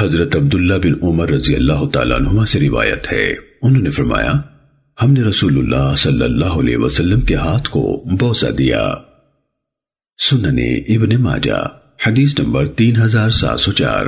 حضرت عبداللہ بن عمر رضی اللہ تعالیٰ عنہ سے روایت ہے۔ انہوں نے فرمایا، ہم نے رسول اللہ صلی اللہ علیہ وسلم کے ہاتھ کو بوسہ دیا۔ سننے ابن ماجہ، حدیث نمبر تین ہزار سات سو چار۔